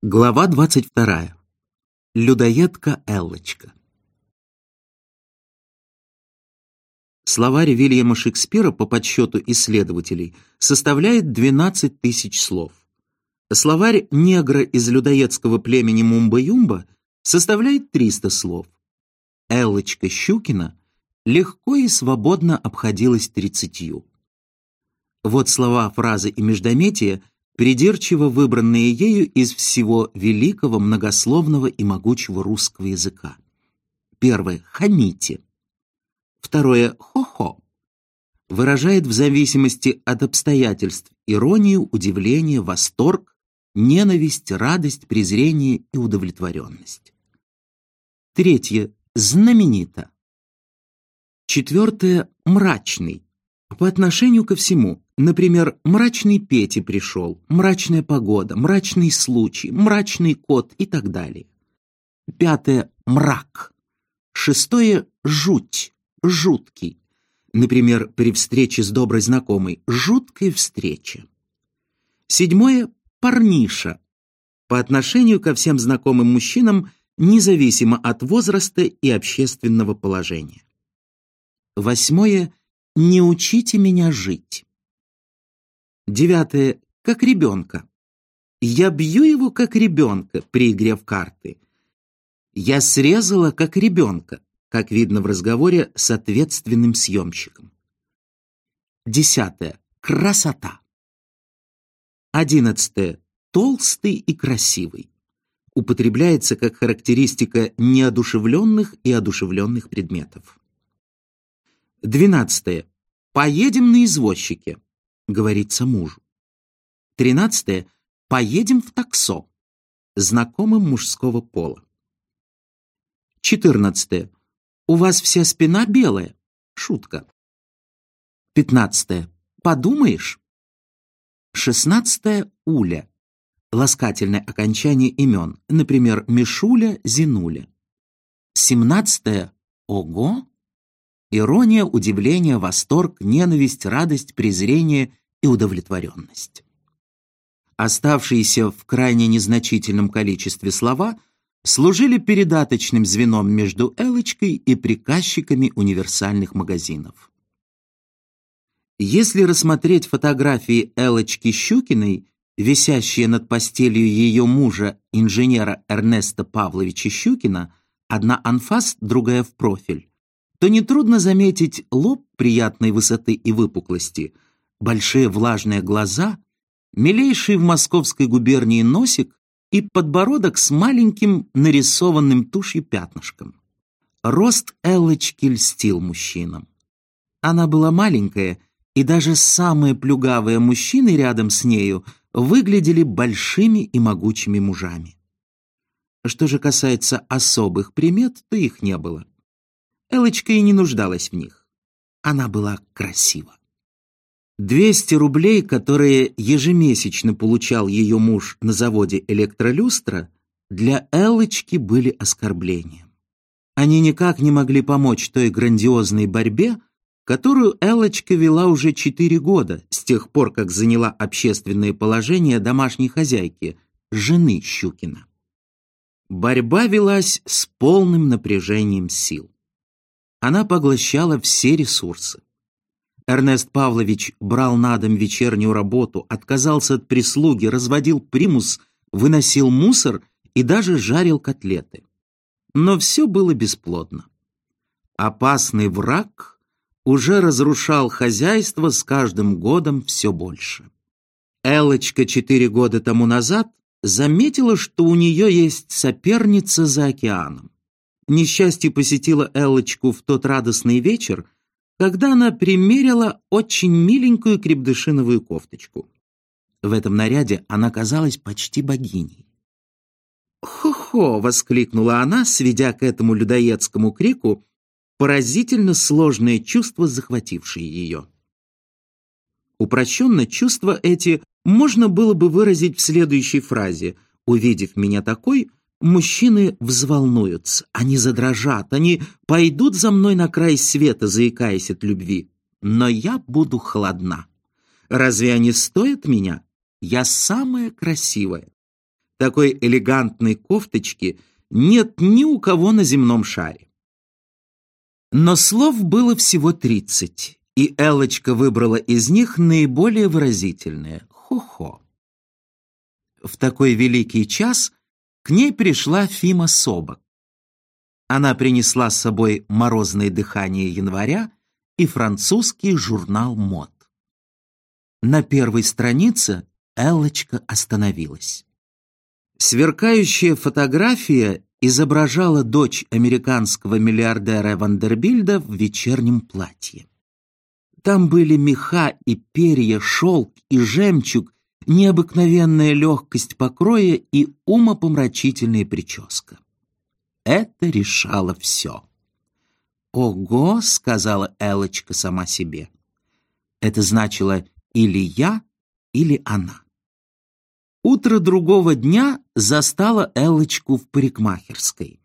Глава 22. Людоедка Эллочка. Словарь Вильяма Шекспира по подсчету исследователей составляет 12 тысяч слов. Словарь негра из людоедского племени Мумба-Юмба составляет 300 слов. Эллочка Щукина легко и свободно обходилась тридцатью. Вот слова, фразы и междометия – придирчиво выбранные ею из всего великого, многословного и могучего русского языка. Первое — «хамите». Второе — «хо-хо». Выражает в зависимости от обстоятельств иронию, удивление, восторг, ненависть, радость, презрение и удовлетворенность. Третье — «знаменито». Четвертое — «мрачный». По отношению ко всему, Например, мрачный Петя пришел, мрачная погода, мрачный случай, мрачный кот и так далее. Пятое — мрак. Шестое — жуть, жуткий. Например, при встрече с доброй знакомой «жуткая встреча». Седьмое — парниша. По отношению ко всем знакомым мужчинам, независимо от возраста и общественного положения. Восьмое — не учите меня жить. Девятое. Как ребенка. Я бью его, как ребенка, при игре в карты. Я срезала, как ребенка, как видно в разговоре с ответственным съемщиком. Десятое. Красота. Одиннадцатое. Толстый и красивый. Употребляется как характеристика неодушевленных и одушевленных предметов. Двенадцатое. Поедем на извозчике говорится мужу. Тринадцатое. Поедем в таксо. Знакомым мужского пола. Четырнадцатое. У вас вся спина белая. Шутка. Пятнадцатое. Подумаешь? Шестнадцатое. Уля. Ласкательное окончание имен. Например, Мишуля, Зинуля. Семнадцатое. Ого! Ирония, удивление, восторг, ненависть, радость, презрение и удовлетворенность. Оставшиеся в крайне незначительном количестве слова служили передаточным звеном между Элочкой и приказчиками универсальных магазинов. Если рассмотреть фотографии Элочки Щукиной, висящие над постелью ее мужа, инженера Эрнеста Павловича Щукина, одна анфас, другая в профиль, то нетрудно заметить лоб приятной высоты и выпуклости, большие влажные глаза, милейший в московской губернии носик и подбородок с маленьким нарисованным тушью пятнышком. Рост Эллочки льстил мужчинам. Она была маленькая, и даже самые плюгавые мужчины рядом с нею выглядели большими и могучими мужами. Что же касается особых примет, то их не было. Элочка и не нуждалась в них. Она была красива. Двести рублей, которые ежемесячно получал ее муж на заводе электролюстра, для Элочки были оскорблением. Они никак не могли помочь той грандиозной борьбе, которую Элочка вела уже четыре года, с тех пор, как заняла общественное положение домашней хозяйки, жены Щукина. Борьба велась с полным напряжением сил она поглощала все ресурсы. Эрнест Павлович брал на дом вечернюю работу, отказался от прислуги, разводил примус, выносил мусор и даже жарил котлеты. Но все было бесплодно. Опасный враг уже разрушал хозяйство с каждым годом все больше. Элочка четыре года тому назад заметила, что у нее есть соперница за океаном. Несчастье посетило Эллочку в тот радостный вечер, когда она примерила очень миленькую крепдышиновую кофточку. В этом наряде она казалась почти богиней. «Хо-хо!» — воскликнула она, сведя к этому людоедскому крику поразительно сложное чувство, захватившее ее. Упрощенно чувства эти можно было бы выразить в следующей фразе «Увидев меня такой, Мужчины взволнуются, они задрожат, они пойдут за мной на край света, заикаясь от любви. Но я буду холодна. Разве они стоят меня? Я самая красивая. Такой элегантной кофточки нет ни у кого на земном шаре. Но слов было всего тридцать, и Элочка выбрала из них наиболее выразительное — «хо-хо». В такой великий час к ней пришла Фима Собок. Она принесла с собой морозное дыхание января и французский журнал мод. На первой странице Эллочка остановилась. Сверкающая фотография изображала дочь американского миллиардера Вандербильда в вечернем платье. Там были меха и перья, шелк и жемчуг, необыкновенная легкость покроя и умопомрачительная прическа. Это решало все. «Ого!» — сказала Элочка сама себе. Это значило или я, или она. Утро другого дня застало Элочку в парикмахерской.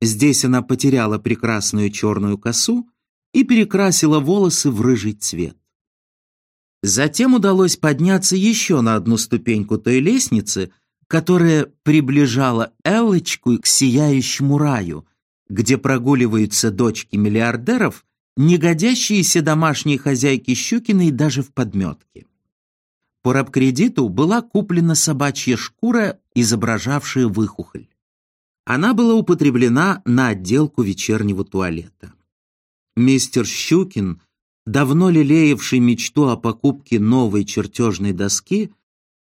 Здесь она потеряла прекрасную черную косу и перекрасила волосы в рыжий цвет. Затем удалось подняться еще на одну ступеньку той лестницы, которая приближала Элочку к сияющему раю, где прогуливаются дочки миллиардеров, не годящиеся домашние хозяйки Щукиной даже в подметке. По рабкредиту была куплена собачья шкура, изображавшая выхухоль. Она была употреблена на отделку вечернего туалета. Мистер Щукин, давно лелеявший мечту о покупке новой чертежной доски,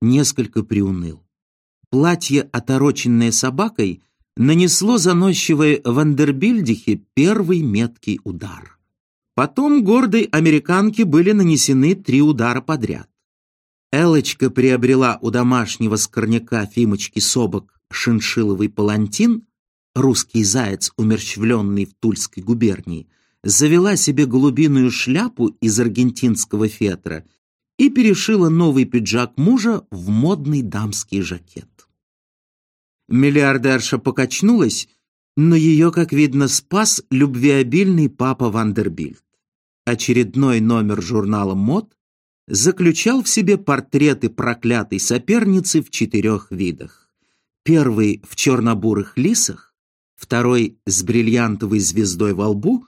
несколько приуныл. Платье, отороченное собакой, нанесло заносчивой Вандербильдихе первый меткий удар. Потом гордой американке были нанесены три удара подряд. Элочка приобрела у домашнего скорняка Фимочки Собок шиншиловый палантин, русский заяц, умерщвленный в Тульской губернии, завела себе голубиную шляпу из аргентинского фетра и перешила новый пиджак мужа в модный дамский жакет. Миллиардерша покачнулась, но ее, как видно, спас любвеобильный папа Вандербильд. Очередной номер журнала «Мод» заключал в себе портреты проклятой соперницы в четырех видах. Первый в черно-бурых лисах, второй с бриллиантовой звездой во лбу,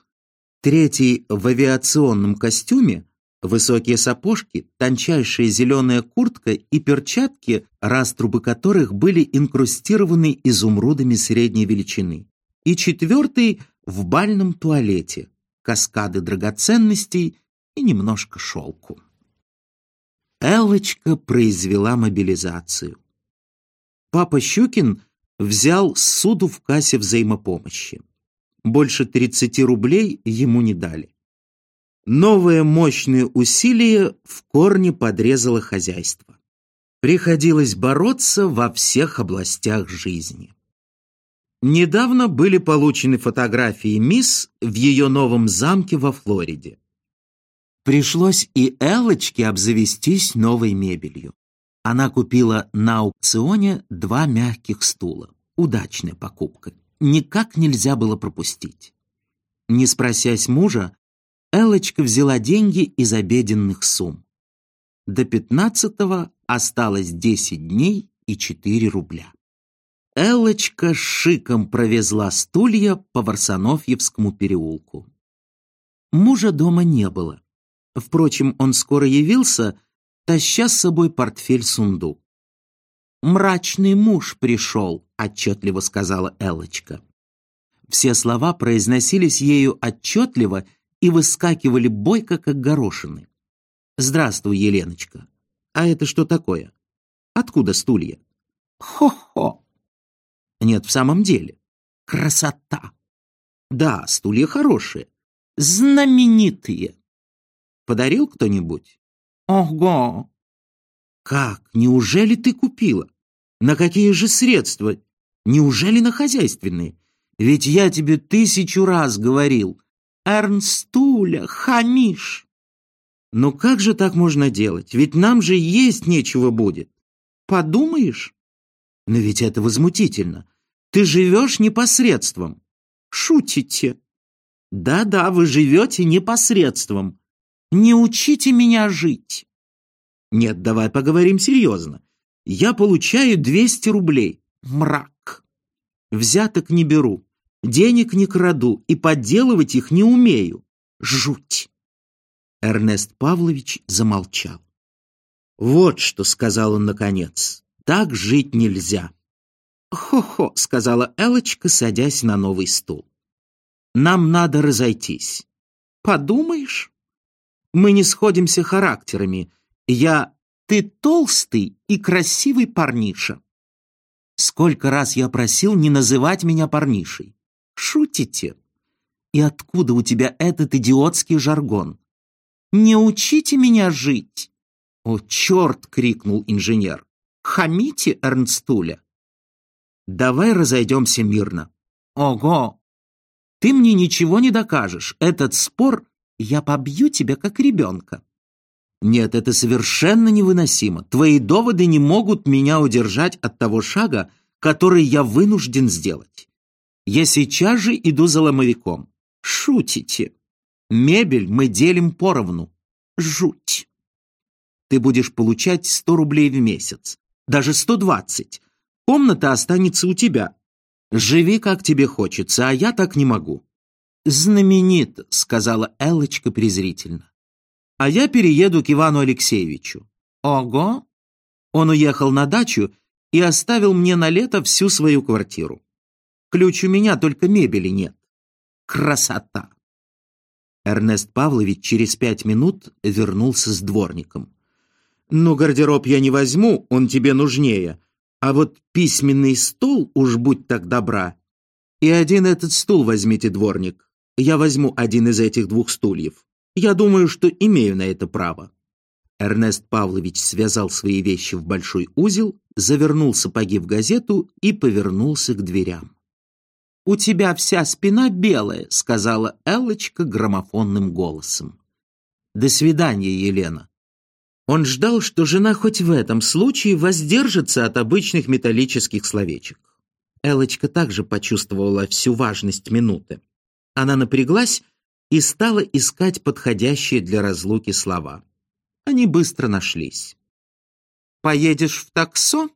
третий в авиационном костюме, Высокие сапожки, тончайшая зеленая куртка и перчатки, раструбы которых были инкрустированы изумрудами средней величины. И четвертый в бальном туалете, каскады драгоценностей и немножко шелку. Эллочка произвела мобилизацию. Папа Щукин взял суду в кассе взаимопомощи. Больше 30 рублей ему не дали. Новое мощное усилие в корне подрезало хозяйство. Приходилось бороться во всех областях жизни. Недавно были получены фотографии мисс в ее новом замке во Флориде. Пришлось и Эллочке обзавестись новой мебелью. Она купила на аукционе два мягких стула. Удачная покупка. Никак нельзя было пропустить. Не спросясь мужа, Элочка взяла деньги из обеденных сумм. До пятнадцатого осталось десять дней и четыре рубля. Элочка шиком провезла стулья по Варсонофьевскому переулку. Мужа дома не было. Впрочем, он скоро явился, таща с собой портфель-сундук. «Мрачный муж пришел», — отчетливо сказала Элочка. Все слова произносились ею отчетливо и выскакивали бойко, как горошины. «Здравствуй, Еленочка. А это что такое? Откуда стулья?» «Хо-хо!» «Нет, в самом деле. Красота!» «Да, стулья хорошие. Знаменитые!» «Подарил кто-нибудь?» «Ого!» «Как? Неужели ты купила? На какие же средства? Неужели на хозяйственные? Ведь я тебе тысячу раз говорил, Эрнстуля, хамиш!» «Ну как же так можно делать? Ведь нам же есть нечего будет. Подумаешь? Но ведь это возмутительно. Ты живешь непосредством. Шутите. Да-да, вы живете непосредством. Не учите меня жить. Нет, давай поговорим серьезно. Я получаю 200 рублей. Мрак. Взяток не беру, денег не краду и подделывать их не умею. Жуть. Эрнест Павлович замолчал. «Вот что», — сказал он наконец, — «так жить нельзя». «Хо-хо», — сказала Элочка, садясь на новый стул. «Нам надо разойтись». «Подумаешь?» «Мы не сходимся характерами. Я... Ты толстый и красивый парниша». «Сколько раз я просил не называть меня парнишей?» «Шутите?» «И откуда у тебя этот идиотский жаргон?» «Не учите меня жить!» «О, черт!» — крикнул инженер. «Хамите, Эрнстуля!» «Давай разойдемся мирно». «Ого! Ты мне ничего не докажешь. Этот спор я побью тебя, как ребенка». «Нет, это совершенно невыносимо. Твои доводы не могут меня удержать от того шага, который я вынужден сделать. Я сейчас же иду за ломовиком. Шутите. Мебель мы делим поровну. Жуть. Ты будешь получать 100 рублей в месяц. Даже 120. Комната останется у тебя. Живи, как тебе хочется, а я так не могу. Знаменит, сказала Элочка презрительно. А я перееду к Ивану Алексеевичу. Ого! Он уехал на дачу и оставил мне на лето всю свою квартиру. Ключ у меня, только мебели нет. Красота! Эрнест Павлович через пять минут вернулся с дворником. «Ну, гардероб я не возьму, он тебе нужнее. А вот письменный стол, уж будь так добра. И один этот стул возьмите, дворник. Я возьму один из этих двух стульев. Я думаю, что имею на это право». Эрнест Павлович связал свои вещи в большой узел, завернул сапоги в газету и повернулся к дверям. «У тебя вся спина белая», — сказала Эллочка граммофонным голосом. «До свидания, Елена». Он ждал, что жена хоть в этом случае воздержится от обычных металлических словечек. Эллочка также почувствовала всю важность минуты. Она напряглась и стала искать подходящие для разлуки слова. Они быстро нашлись. «Поедешь в таксо?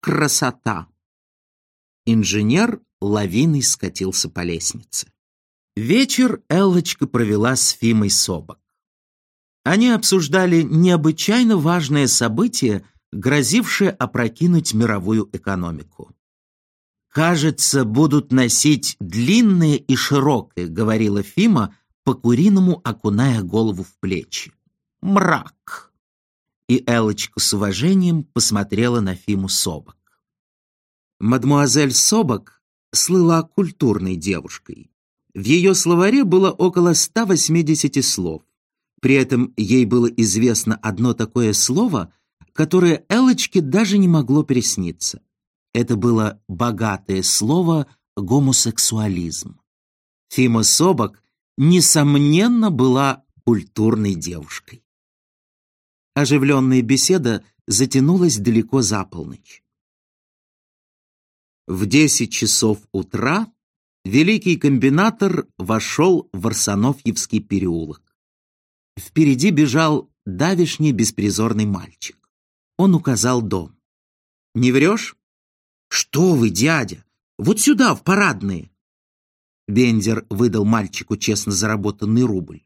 Красота!» Инженер лавиной скатился по лестнице. Вечер Эллочка провела с Фимой Собок. Они обсуждали необычайно важное событие, грозившее опрокинуть мировую экономику. «Кажется, будут носить длинное и широкое», — говорила Фима, по-куриному окуная голову в плечи. «Мрак!» И Элочка с уважением посмотрела на Фиму Собок. Мадмуазель Собок слыла культурной девушкой. В ее словаре было около 180 слов. При этом ей было известно одно такое слово, которое Элочке даже не могло присниться. Это было богатое слово «гомосексуализм». Фима Собок, несомненно, была культурной девушкой. Оживленная беседа затянулась далеко за полночь. В десять часов утра великий комбинатор вошел в Арсенофьевский переулок. Впереди бежал давишний беспризорный мальчик. Он указал дом. «Не врешь?» «Что вы, дядя? Вот сюда, в парадные!» Бендер выдал мальчику честно заработанный рубль.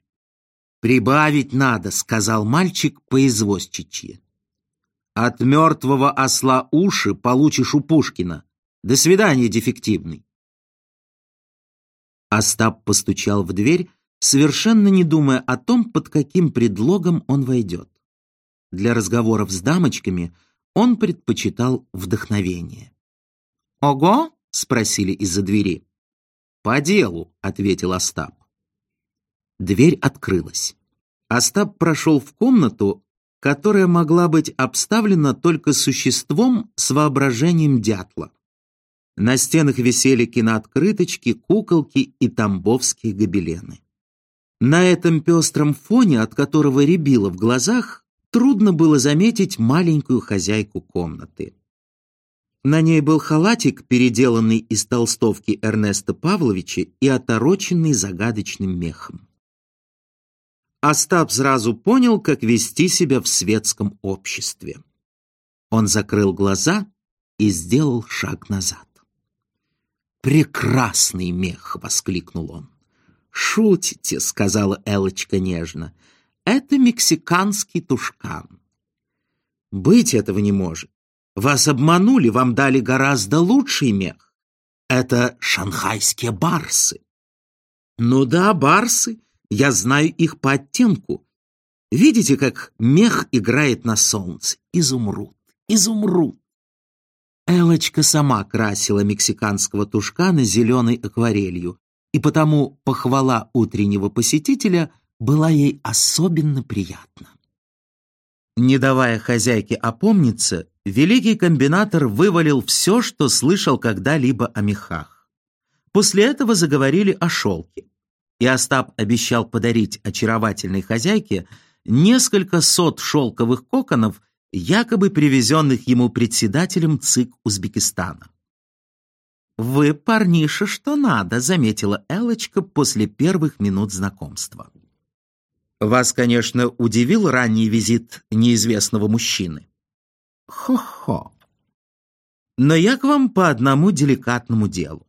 «Прибавить надо», — сказал мальчик по-извозчичьи. «От мертвого осла уши получишь у Пушкина», до свидания, дефективный. Остап постучал в дверь, совершенно не думая о том, под каким предлогом он войдет. Для разговоров с дамочками он предпочитал вдохновение. «Ого?» — спросили из-за двери. «По делу», — ответил Остап. Дверь открылась. Остап прошел в комнату, которая могла быть обставлена только существом с воображением дятла. На стенах висели кинооткрыточки, куколки и тамбовские гобелены. На этом пестром фоне, от которого рябило в глазах, трудно было заметить маленькую хозяйку комнаты. На ней был халатик, переделанный из толстовки Эрнеста Павловича и отороченный загадочным мехом. Остап сразу понял, как вести себя в светском обществе. Он закрыл глаза и сделал шаг назад. «Прекрасный мех!» — воскликнул он. «Шутите», — сказала Элочка нежно. «Это мексиканский тушкан». «Быть этого не может. Вас обманули, вам дали гораздо лучший мех. Это шанхайские барсы». «Ну да, барсы. Я знаю их по оттенку. Видите, как мех играет на солнце? Изумруд, изумруд. Элочка сама красила мексиканского тушкана зеленой акварелью, и потому похвала утреннего посетителя была ей особенно приятна. Не давая хозяйке опомниться, великий комбинатор вывалил все, что слышал когда-либо о мехах. После этого заговорили о шелке, и Остап обещал подарить очаровательной хозяйке несколько сот шелковых коконов, якобы привезенных ему председателем ЦИК Узбекистана. «Вы, парниша, что надо», — заметила Элочка после первых минут знакомства. «Вас, конечно, удивил ранний визит неизвестного мужчины». «Хо-хо. Но я к вам по одному деликатному делу».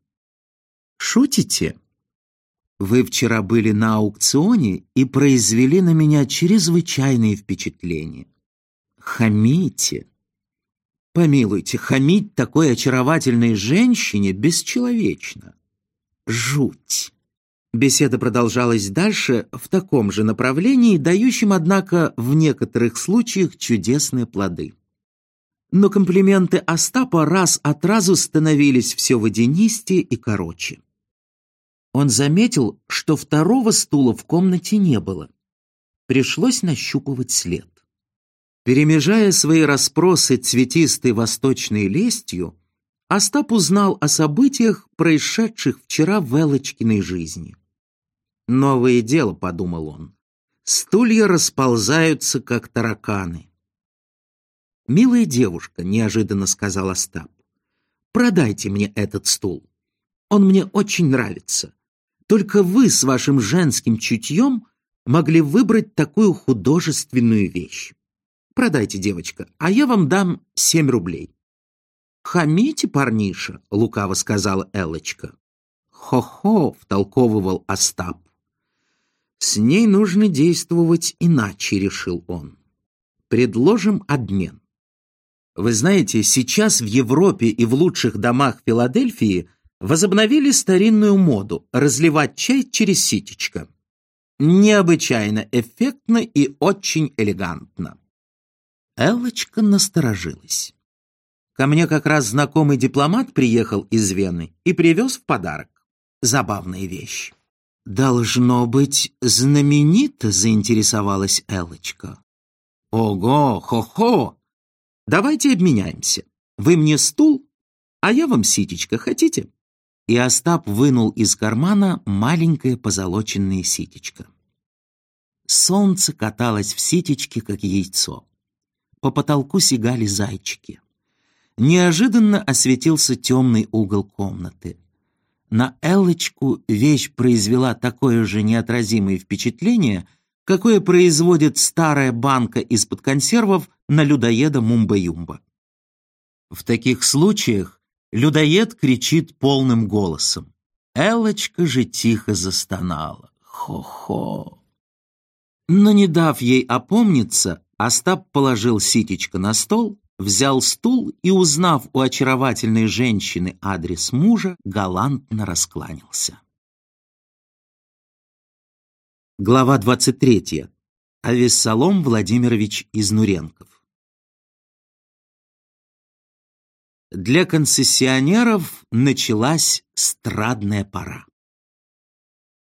«Шутите?» Вы вчера были на аукционе и произвели на меня чрезвычайные впечатления. Хамите. Помилуйте, хамить такой очаровательной женщине бесчеловечно. Жуть. Беседа продолжалась дальше в таком же направлении, дающем, однако, в некоторых случаях чудесные плоды. Но комплименты Остапа раз от разу становились все водянистее и короче. Он заметил, что второго стула в комнате не было. Пришлось нащупывать след. Перемежая свои расспросы цветистой восточной лестью, Остап узнал о событиях, происшедших вчера в Элочкиной жизни. «Новое дело», — подумал он. «Стулья расползаются, как тараканы». «Милая девушка», — неожиданно сказал Остап, — «продайте мне этот стул. Он мне очень нравится. Только вы с вашим женским чутьем могли выбрать такую художественную вещь. Продайте, девочка, а я вам дам семь рублей. «Хамите, парниша», — лукаво сказала Элочка. «Хо-хо», — втолковывал Остап. «С ней нужно действовать иначе», — решил он. «Предложим обмен. Вы знаете, сейчас в Европе и в лучших домах Филадельфии — возобновили старинную моду разливать чай через ситечко. Необычайно эффектно и очень элегантно. Эллочка насторожилась. Ко мне как раз знакомый дипломат приехал из Вены и привез в подарок. Забавная вещь. «Должно быть знаменито», — заинтересовалась Эллочка. «Ого, хо-хо! Давайте обменяемся. Вы мне стул, а я вам ситечко хотите?» и Остап вынул из кармана маленькое позолоченное ситечко. Солнце каталось в ситечке, как яйцо. По потолку сигали зайчики. Неожиданно осветился темный угол комнаты. На Эллочку вещь произвела такое же неотразимое впечатление, какое производит старая банка из-под консервов на людоеда Мумба-Юмба. В таких случаях Людоед кричит полным голосом. Элочка же тихо застонала. Хо-хо. Но не дав ей опомниться, Остап положил ситечко на стол, взял стул и, узнав у очаровательной женщины адрес мужа, галантно раскланялся. Глава 23. Авессалом Владимирович Изнуренков. для концессионеров началась страдная пора.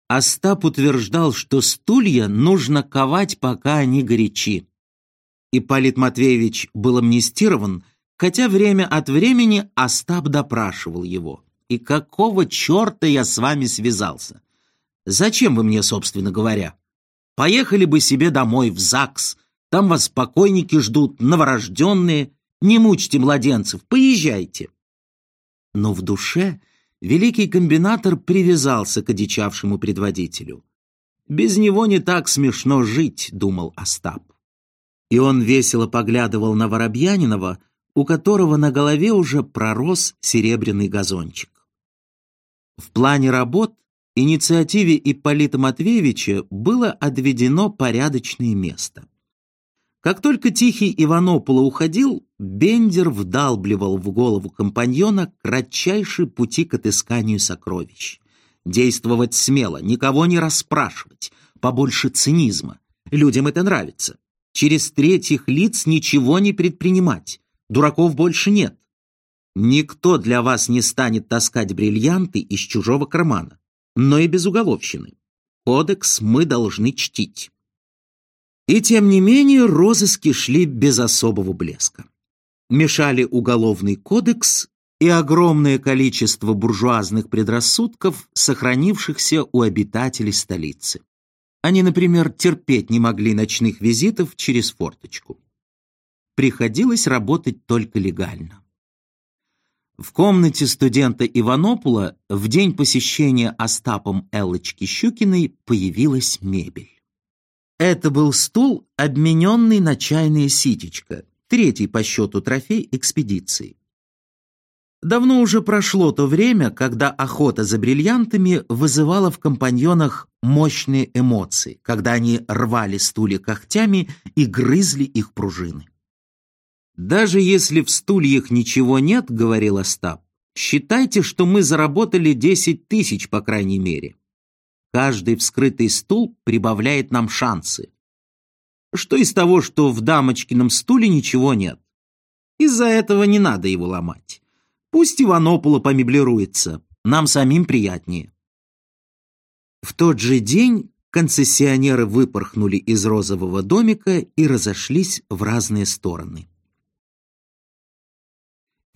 Остап утверждал, что стулья нужно ковать, пока они горячи. Ипполит Матвеевич был амнистирован, хотя время от времени Остап допрашивал его. «И какого черта я с вами связался? Зачем вы мне, собственно говоря? Поехали бы себе домой, в ЗАГС, там вас покойники ждут, новорожденные, не мучьте младенцев, поезжайте. Но в душе великий комбинатор привязался к одичавшему предводителю. «Без него не так смешно жить», — думал Остап. И он весело поглядывал на Воробьянинова, у которого на голове уже пророс серебряный газончик. В плане работ инициативе Ипполита Матвеевича было отведено порядочное место. Как только Тихий Иванопола уходил, Бендер вдалбливал в голову компаньона кратчайшие пути к отысканию сокровищ. Действовать смело, никого не расспрашивать, побольше цинизма. Людям это нравится. Через третьих лиц ничего не предпринимать. Дураков больше нет. Никто для вас не станет таскать бриллианты из чужого кармана, но и без уголовщины. Кодекс мы должны чтить. И тем не менее розыски шли без особого блеска. Мешали уголовный кодекс и огромное количество буржуазных предрассудков, сохранившихся у обитателей столицы. Они, например, терпеть не могли ночных визитов через форточку. Приходилось работать только легально. В комнате студента Иванопула в день посещения Остапом Эллочки Щукиной появилась мебель. Это был стул, обмененный на чайное ситечко, третий по счету трофей экспедиции. Давно уже прошло то время, когда охота за бриллиантами вызывала в компаньонах мощные эмоции, когда они рвали стулья когтями и грызли их пружины. «Даже если в стульях ничего нет, — говорил Остап, — считайте, что мы заработали десять тысяч, по крайней мере. Каждый вскрытый стул прибавляет нам шансы. Что из того, что в дамочкином стуле ничего нет? Из-за этого не надо его ломать. Пусть Иванопола помеблируется, нам самим приятнее. В тот же день концессионеры выпорхнули из розового домика и разошлись в разные стороны.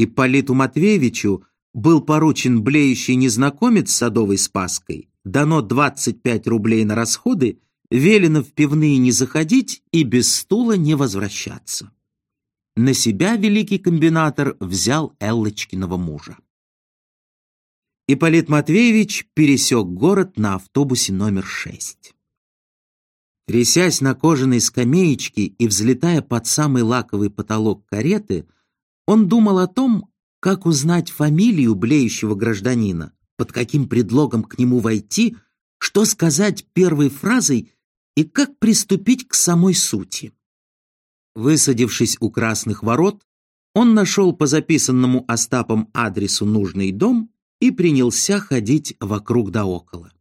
Ипполиту Матвеевичу был поручен блеющий незнакомец с Садовой Спаской, дано 25 рублей на расходы, велено в пивные не заходить и без стула не возвращаться. На себя великий комбинатор взял Эллочкиного мужа. Ипполит Матвеевич пересек город на автобусе номер 6. Трясясь на кожаной скамеечке и взлетая под самый лаковый потолок кареты, он думал о том, как узнать фамилию блеющего гражданина, под каким предлогом к нему войти, что сказать первой фразой и как приступить к самой сути. Высадившись у красных ворот, он нашел по записанному Остапом адресу нужный дом и принялся ходить вокруг да около.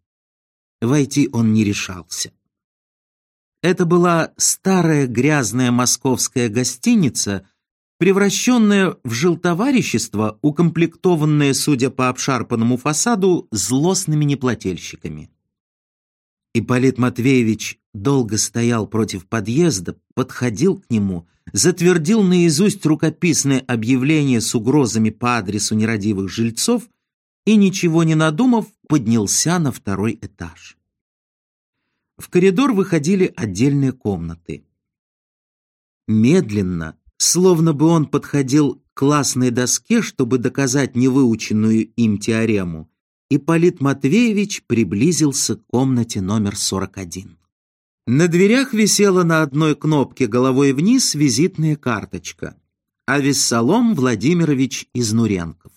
Войти он не решался. Это была старая грязная московская гостиница — превращенное в жилтоварищество, укомплектованное, судя по обшарпанному фасаду, злостными неплательщиками. Ипполит Матвеевич долго стоял против подъезда, подходил к нему, затвердил наизусть рукописное объявление с угрозами по адресу нерадивых жильцов и, ничего не надумав, поднялся на второй этаж. В коридор выходили отдельные комнаты. Медленно, Словно бы он подходил к классной доске, чтобы доказать невыученную им теорему, Ипполит Матвеевич приблизился к комнате номер 41. На дверях висела на одной кнопке головой вниз визитная карточка. Авессалом Владимирович Изнуренков.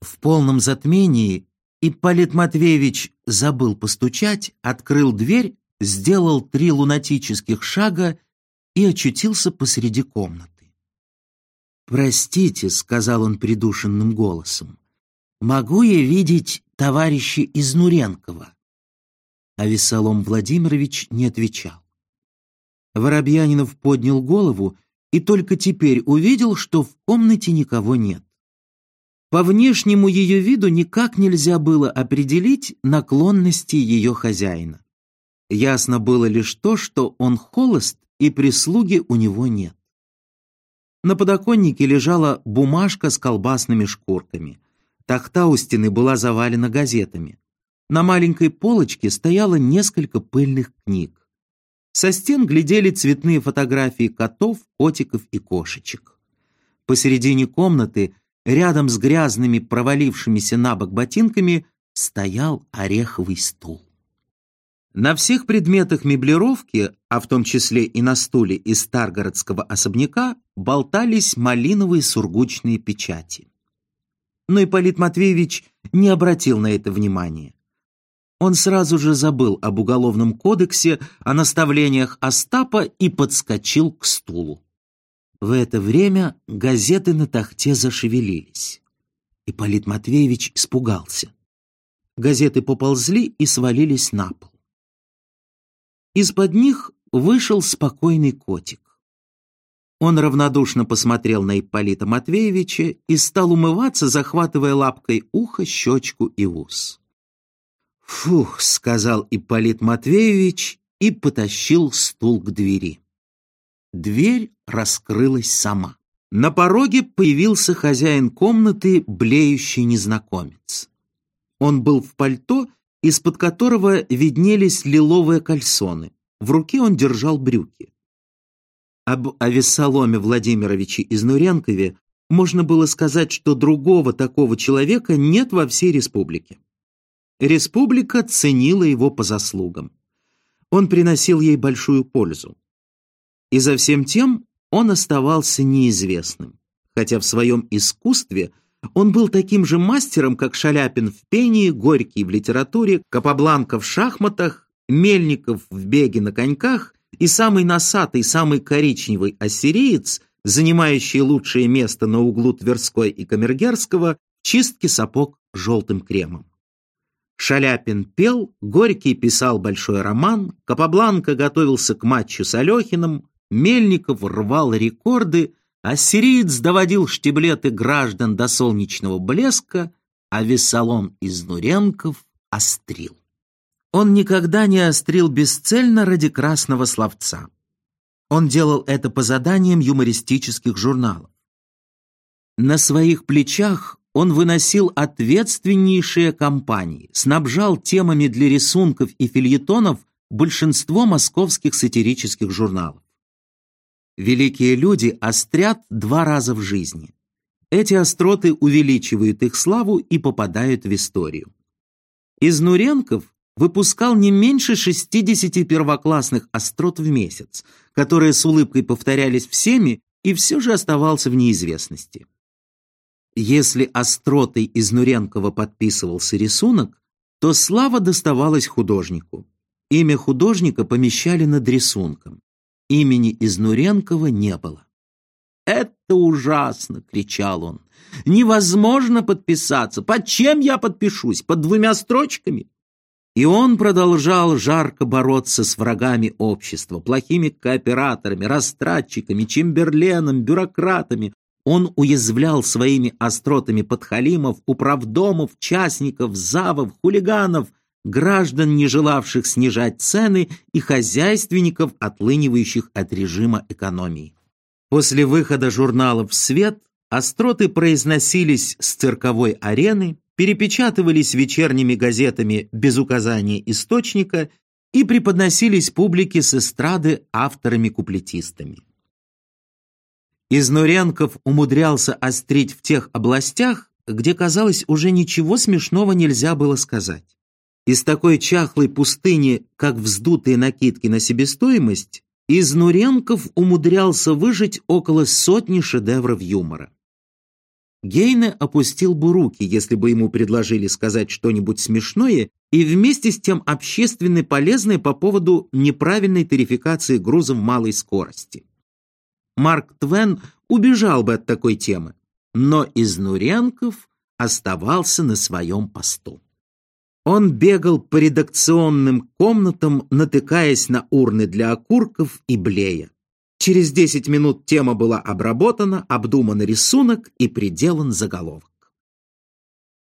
В полном затмении Ипполит Матвеевич забыл постучать, открыл дверь, сделал три лунатических шага и очутился посреди комнаты. «Простите», — сказал он придушенным голосом, — «могу я видеть товарища Изнуренкова?» А Весолом Владимирович не отвечал. Воробьянинов поднял голову и только теперь увидел, что в комнате никого нет. По внешнему ее виду никак нельзя было определить наклонности ее хозяина. Ясно было лишь то, что он холост и прислуги у него нет. На подоконнике лежала бумажка с колбасными шкурками. Тахта у стены была завалена газетами. На маленькой полочке стояло несколько пыльных книг. Со стен глядели цветные фотографии котов, котиков и кошечек. Посередине комнаты, рядом с грязными провалившимися на бок ботинками, стоял ореховый стул. На всех предметах меблировки, а в том числе и на стуле из старгородского особняка, болтались малиновые сургучные печати. Но Ипполит Матвеевич не обратил на это внимания. Он сразу же забыл об уголовном кодексе, о наставлениях Остапа и подскочил к стулу. В это время газеты на тахте зашевелились. Ипполит Матвеевич испугался. Газеты поползли и свалились на пол. Из-под них вышел спокойный котик. Он равнодушно посмотрел на Ипполита Матвеевича и стал умываться, захватывая лапкой ухо, щечку и ус. «Фух», — сказал Ипполит Матвеевич и потащил стул к двери. Дверь раскрылась сама. На пороге появился хозяин комнаты, блеющий незнакомец. Он был в пальто из-под которого виднелись лиловые кальсоны. В руке он держал брюки. Об Авессаломе Владимировиче Изнуренкове можно было сказать, что другого такого человека нет во всей республике. Республика ценила его по заслугам. Он приносил ей большую пользу. И за всем тем он оставался неизвестным, хотя в своем искусстве – он был таким же мастером, как Шаляпин в пении, Горький в литературе, Капабланка в шахматах, Мельников в беге на коньках и самый носатый, самый коричневый ассириец, занимающий лучшее место на углу Тверской и Камергерского, чистки сапог желтым кремом. Шаляпин пел, Горький писал большой роман, Капабланка готовился к матчу с Алехиным, Мельников рвал рекорды, Ассириец доводил штиблеты граждан до солнечного блеска, а Вессалом из Нуренков острил. Он никогда не острил бесцельно ради красного словца. Он делал это по заданиям юмористических журналов. На своих плечах он выносил ответственнейшие кампании, снабжал темами для рисунков и фильетонов большинство московских сатирических журналов. Великие люди острят два раза в жизни. Эти остроты увеличивают их славу и попадают в историю. Изнуренков выпускал не меньше 60 первоклассных острот в месяц, которые с улыбкой повторялись всеми и все же оставался в неизвестности. Если остротой Изнуренкова подписывался рисунок, то слава доставалась художнику. Имя художника помещали над рисунком. Имени Изнуренкова не было. «Это ужасно!» — кричал он. «Невозможно подписаться! Под чем я подпишусь? Под двумя строчками?» И он продолжал жарко бороться с врагами общества, плохими кооператорами, растратчиками, чемберленом, бюрократами. Он уязвлял своими остротами подхалимов, управдомов, частников, завов, хулиганов — граждан, не желавших снижать цены, и хозяйственников, отлынивающих от режима экономии. После выхода журналов в свет остроты произносились с цирковой арены, перепечатывались вечерними газетами без указания источника и преподносились публике с эстрады авторами-куплетистами. Изнуренков умудрялся острить в тех областях, где, казалось, уже ничего смешного нельзя было сказать. Из такой чахлой пустыни, как вздутые накидки на себестоимость, Изнуренков умудрялся выжить около сотни шедевров юмора. Гейне опустил бы руки, если бы ему предложили сказать что-нибудь смешное и вместе с тем общественно полезное по поводу неправильной тарификации грузов малой скорости. Марк Твен убежал бы от такой темы, но Изнуренков оставался на своем посту. Он бегал по редакционным комнатам, натыкаясь на урны для окурков и блея. Через 10 минут тема была обработана, обдуман рисунок и приделан заголовок.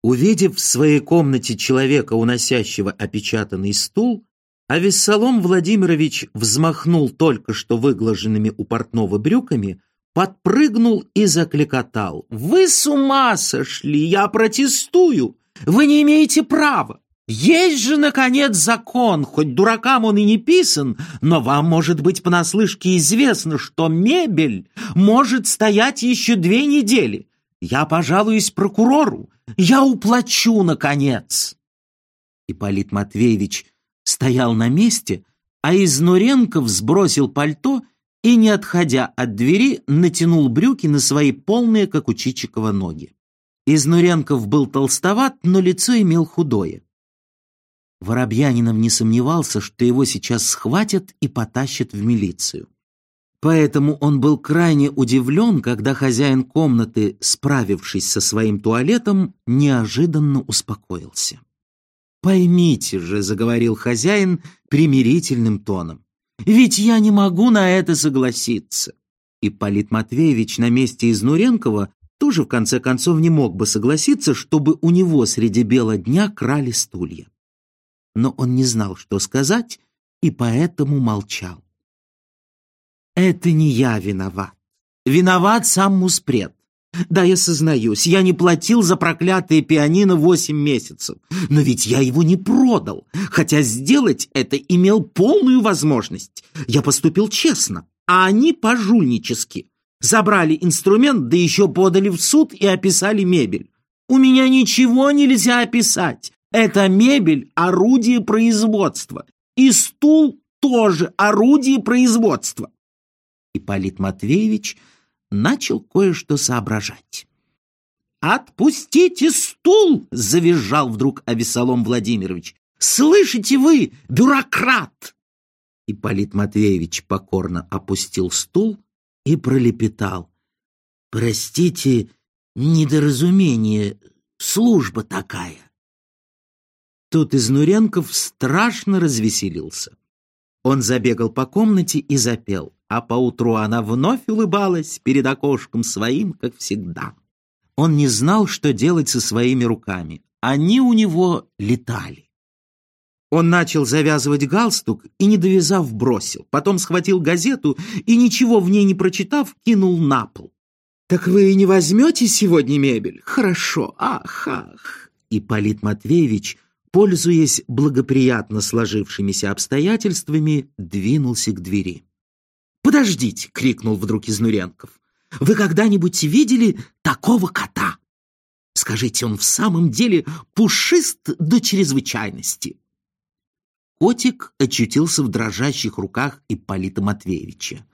Увидев в своей комнате человека, уносящего опечатанный стул, Авессалом Владимирович взмахнул только что выглаженными у портного брюками, подпрыгнул и закликотал. «Вы с ума сошли! Я протестую! Вы не имеете права! Есть же, наконец, закон, хоть дуракам он и не писан, но вам, может быть, понаслышке известно, что мебель может стоять еще две недели. Я пожалуюсь прокурору, я уплачу, наконец. Ипполит Матвеевич стоял на месте, а Изнуренков сбросил пальто и, не отходя от двери, натянул брюки на свои полные, как у Чичикова, ноги. Изнуренков был толстоват, но лицо имел худое. Воробьянинов не сомневался, что его сейчас схватят и потащат в милицию. Поэтому он был крайне удивлен, когда хозяин комнаты, справившись со своим туалетом, неожиданно успокоился. «Поймите же», — заговорил хозяин примирительным тоном, «ведь я не могу на это согласиться». И Полит Матвеевич на месте Изнуренкова тоже в конце концов не мог бы согласиться, чтобы у него среди бела дня крали стулья. Но он не знал, что сказать, и поэтому молчал. «Это не я виноват. Виноват сам Муспред. Да, я сознаюсь, я не платил за проклятые пианино восемь месяцев, но ведь я его не продал, хотя сделать это имел полную возможность. Я поступил честно, а они пожульнически. Забрали инструмент, да еще подали в суд и описали мебель. У меня ничего нельзя описать. Это мебель – орудие производства. И стул тоже орудие производства. Ипполит Матвеевич начал кое-что соображать. «Отпустите стул!» — завизжал вдруг Авесолом Владимирович. «Слышите вы, бюрократ!» Ипполит Матвеевич покорно опустил стул и пролепетал. «Простите, недоразумение, служба такая». Тут Изнуренков страшно развеселился. Он забегал по комнате и запел, а поутру она вновь улыбалась перед окошком своим, как всегда. Он не знал, что делать со своими руками. Они у него летали. Он начал завязывать галстук и, не довязав, бросил. Потом схватил газету и, ничего в ней не прочитав, кинул на пол. «Так вы не возьмете сегодня мебель? Хорошо, ах, ах!» И Полит Матвеевич пользуясь благоприятно сложившимися обстоятельствами, двинулся к двери. «Подождите!» — крикнул вдруг Изнуренков. «Вы когда-нибудь видели такого кота? Скажите, он в самом деле пушист до чрезвычайности!» Котик очутился в дрожащих руках Ипполита Матвеевича.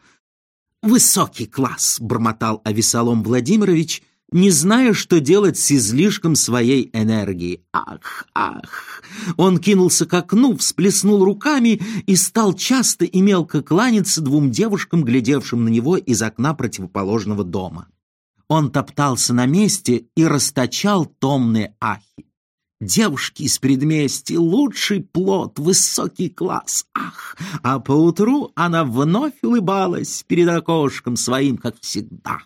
«Высокий класс!» — бормотал Авесолом Владимирович — не зная, что делать с излишком своей энергии. Ах, ах! Он кинулся к окну, всплеснул руками и стал часто и мелко кланяться двум девушкам, глядевшим на него из окна противоположного дома. Он топтался на месте и расточал томные ахи. Девушки из предместья — лучший плод, высокий класс, ах! А поутру она вновь улыбалась перед окошком своим, как всегда.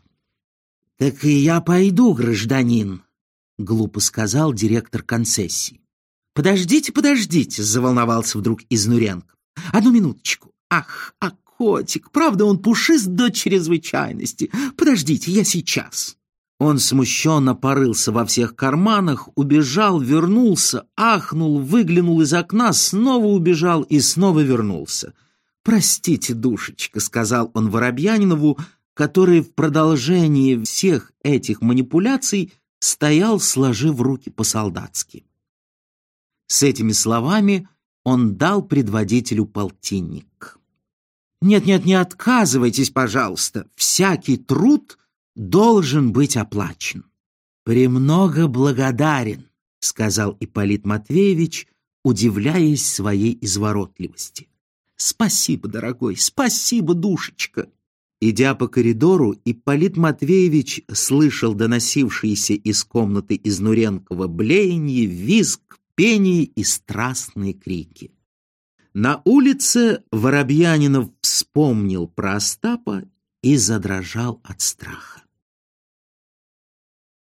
«Так и я пойду, гражданин», — глупо сказал директор концессии. «Подождите, подождите», — заволновался вдруг Изнуренко. «Одну минуточку. Ах, а котик, правда он пушист до чрезвычайности. Подождите, я сейчас». Он смущенно порылся во всех карманах, убежал, вернулся, ахнул, выглянул из окна, снова убежал и снова вернулся. «Простите, душечка», — сказал он Воробьянинову, — который в продолжении всех этих манипуляций стоял, сложив руки по-солдатски. С этими словами он дал предводителю полтинник. «Нет-нет, не отказывайтесь, пожалуйста. Всякий труд должен быть оплачен». «Премного благодарен», — сказал Ипполит Матвеевич, удивляясь своей изворотливости. «Спасибо, дорогой, спасибо, душечка!» Идя по коридору, Ипполит Матвеевич слышал доносившиеся из комнаты Изнуренкова блеяние, визг, пение и страстные крики. На улице Воробьянинов вспомнил про Остапа и задрожал от страха.